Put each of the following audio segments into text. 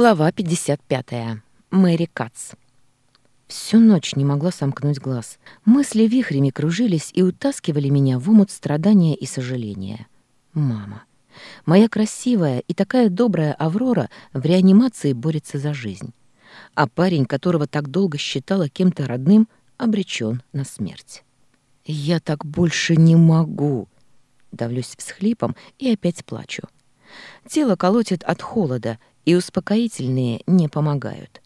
Глава 55. Мэри Кац. Всю ночь не могла сомкнуть глаз. Мысли вихрями кружились и утаскивали меня в омут страдания и сожаления. Мама. Моя красивая и такая добрая Аврора в реанимации борется за жизнь. А парень, которого так долго считала кем-то родным, обречен на смерть. «Я так больше не могу!» Давлюсь всхлипом и опять плачу. Тело колотит от холода, и успокоительные не помогают.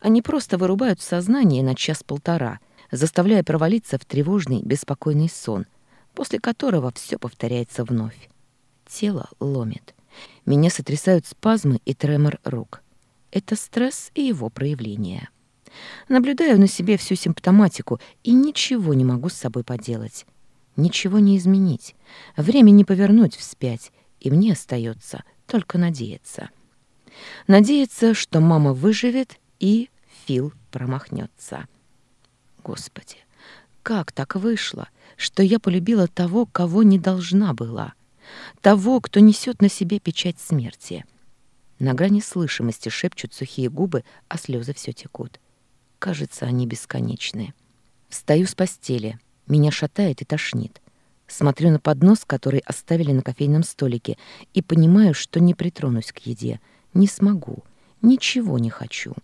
Они просто вырубают сознание на час-полтора, заставляя провалиться в тревожный, беспокойный сон, после которого все повторяется вновь. Тело ломит. Меня сотрясают спазмы и тремор рук. Это стресс и его проявление. Наблюдаю на себе всю симптоматику и ничего не могу с собой поделать. Ничего не изменить. Время не повернуть вспять, и мне остается только надеяться. Надеется, что мама выживет, и Фил промахнется. Господи, как так вышло, что я полюбила того, кого не должна была, того, кто несет на себе печать смерти? На грани слышимости шепчут сухие губы, а слезы все текут. Кажется, они бесконечны. Встаю с постели. Меня шатает и тошнит. Смотрю на поднос, который оставили на кофейном столике, и понимаю, что не притронусь к еде, не смогу. Ничего не хочу.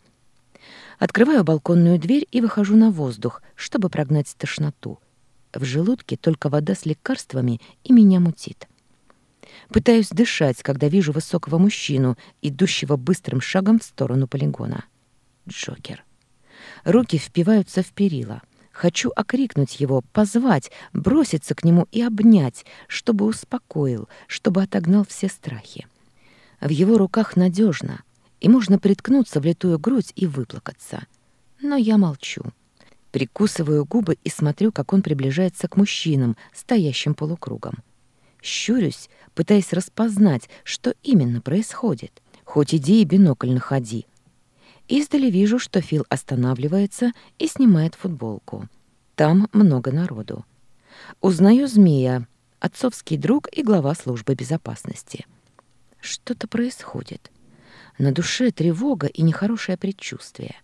Открываю балконную дверь и выхожу на воздух, чтобы прогнать тошноту. В желудке только вода с лекарствами и меня мутит. Пытаюсь дышать, когда вижу высокого мужчину, идущего быстрым шагом в сторону полигона. Джокер. Руки впиваются в перила. Хочу окрикнуть его, позвать, броситься к нему и обнять, чтобы успокоил, чтобы отогнал все страхи. В его руках надежно, и можно приткнуться в литую грудь и выплакаться. Но я молчу. Прикусываю губы и смотрю, как он приближается к мужчинам, стоящим полукругом. Щурюсь, пытаясь распознать, что именно происходит. Хоть иди и бинокль находи. Издали вижу, что Фил останавливается и снимает футболку. Там много народу. Узнаю змея, отцовский друг и глава службы безопасности. Что-то происходит. На душе тревога и нехорошее предчувствие.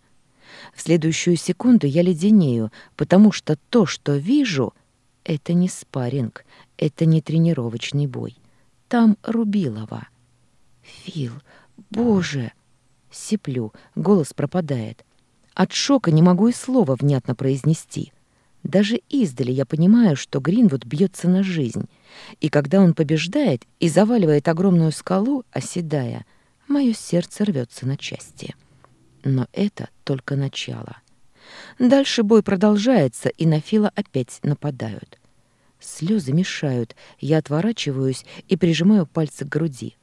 В следующую секунду я леденею, потому что то, что вижу, — это не спарринг, это не тренировочный бой. Там Рубилова. «Фил, боже!» — сиплю, голос пропадает. От шока не могу и слова внятно произнести. Даже издали я понимаю, что Гринвуд бьется на жизнь, и когда он побеждает и заваливает огромную скалу, оседая, мое сердце рвется на части. Но это только начало. Дальше бой продолжается, и на Фила опять нападают. Слезы мешают, я отворачиваюсь и прижимаю пальцы к груди.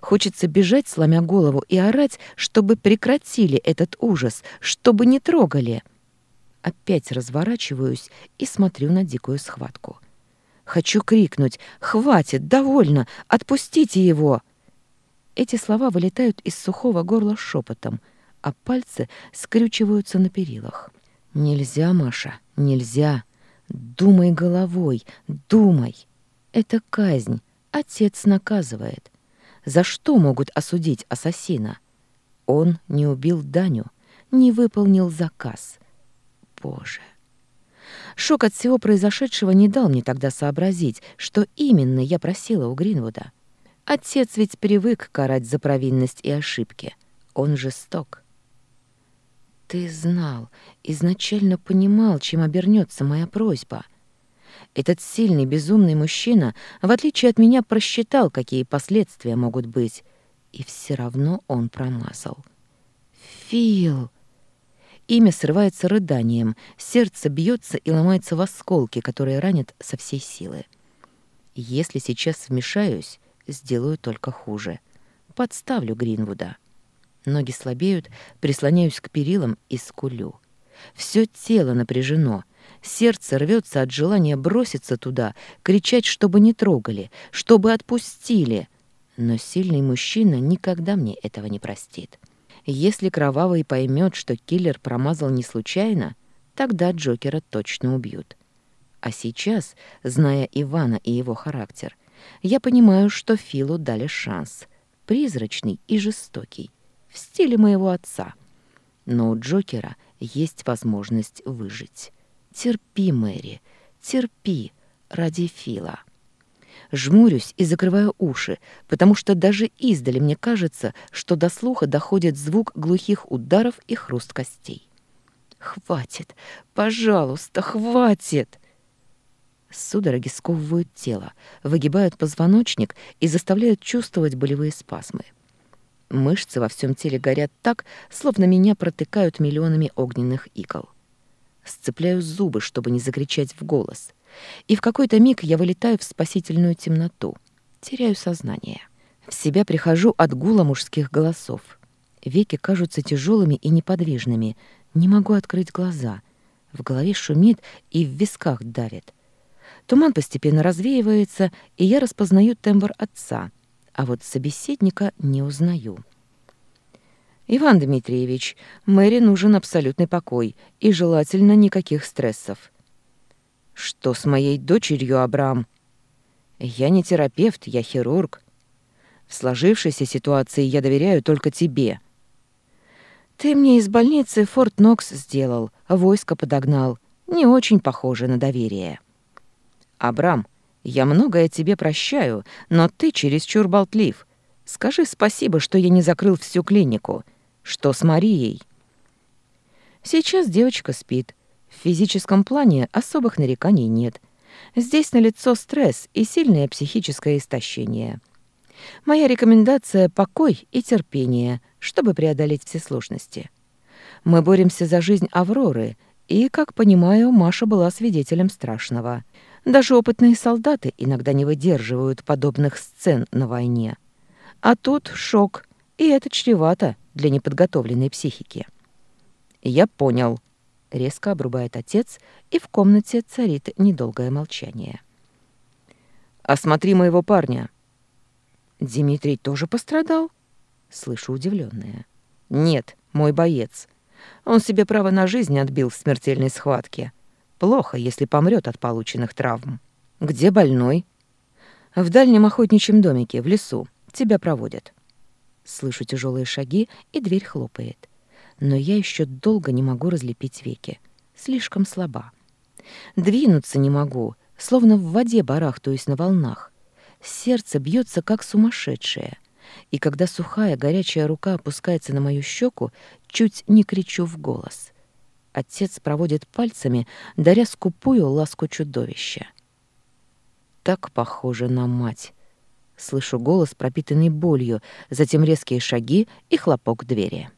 Хочется бежать, сломя голову, и орать, чтобы прекратили этот ужас, чтобы не трогали. — Опять разворачиваюсь и смотрю на дикую схватку. Хочу крикнуть «Хватит! Довольно! Отпустите его!» Эти слова вылетают из сухого горла шепотом, а пальцы скрючиваются на перилах. «Нельзя, Маша, нельзя! Думай головой, думай! Это казнь, отец наказывает. За что могут осудить ассасина? Он не убил Даню, не выполнил заказ» Боже! Шок от всего произошедшего не дал мне тогда сообразить, что именно я просила у Гринвуда. Отец ведь привык карать за провинность и ошибки. Он жесток. Ты знал, изначально понимал, чем обернется моя просьба. Этот сильный, безумный мужчина, в отличие от меня, просчитал, какие последствия могут быть. И все равно он промазал. «Фил!» Имя срывается рыданием, сердце бьется и ломается в осколки, которые ранят со всей силы. Если сейчас вмешаюсь, сделаю только хуже. Подставлю Гринвуда. Ноги слабеют, прислоняюсь к перилам и скулю. Все тело напряжено, сердце рвется от желания броситься туда, кричать, чтобы не трогали, чтобы отпустили. Но сильный мужчина никогда мне этого не простит. Если Кровавый поймет, что киллер промазал не случайно, тогда Джокера точно убьют. А сейчас, зная Ивана и его характер, я понимаю, что Филу дали шанс. Призрачный и жестокий. В стиле моего отца. Но у Джокера есть возможность выжить. Терпи, Мэри, терпи ради Фила жмурюсь и закрываю уши, потому что даже издали мне кажется, что до слуха доходит звук глухих ударов и хруст костей. «Хватит! Пожалуйста, хватит!» Судороги сковывают тело, выгибают позвоночник и заставляют чувствовать болевые спазмы. Мышцы во всем теле горят так, словно меня протыкают миллионами огненных игл. Сцепляю зубы, чтобы не закричать в голос — и в какой-то миг я вылетаю в спасительную темноту, теряю сознание. В себя прихожу от гула мужских голосов. Веки кажутся тяжелыми и неподвижными. Не могу открыть глаза. В голове шумит и в висках давит. Туман постепенно развеивается, и я распознаю тембр отца, а вот собеседника не узнаю. «Иван Дмитриевич, Мэри нужен абсолютный покой и желательно никаких стрессов. Что с моей дочерью, Абрам? Я не терапевт, я хирург. В сложившейся ситуации я доверяю только тебе. Ты мне из больницы Форт Нокс сделал, войско подогнал. Не очень похоже на доверие. Абрам, я многое тебе прощаю, но ты чересчур болтлив. Скажи спасибо, что я не закрыл всю клинику. Что с Марией? Сейчас девочка спит. В физическом плане особых нареканий нет. Здесь налицо стресс и сильное психическое истощение. Моя рекомендация — покой и терпение, чтобы преодолеть все сложности. Мы боремся за жизнь Авроры, и, как понимаю, Маша была свидетелем страшного. Даже опытные солдаты иногда не выдерживают подобных сцен на войне. А тут шок, и это чревато для неподготовленной психики. «Я понял», — резко обрубает отец, и в комнате царит недолгое молчание. «Осмотри моего парня!» «Димитрий тоже пострадал?» — слышу удивленное. «Нет, мой боец. Он себе право на жизнь отбил в смертельной схватке. Плохо, если помрет от полученных травм. Где больной?» «В дальнем охотничьем домике, в лесу. Тебя проводят». Слышу тяжелые шаги, и дверь хлопает но я еще долго не могу разлепить веки. Слишком слаба. Двинуться не могу, словно в воде барахтаюсь на волнах. Сердце бьется, как сумасшедшее. И когда сухая горячая рука опускается на мою щеку, чуть не кричу в голос. Отец проводит пальцами, даря скупую ласку чудовища. Так похоже на мать. Слышу голос, пропитанный болью, затем резкие шаги и хлопок двери.